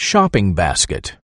Shopping basket.